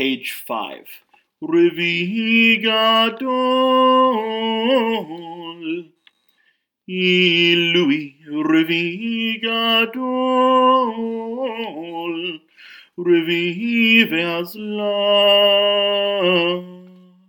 page 5. Revigadol, Ilui Revigadol, gadol, revi.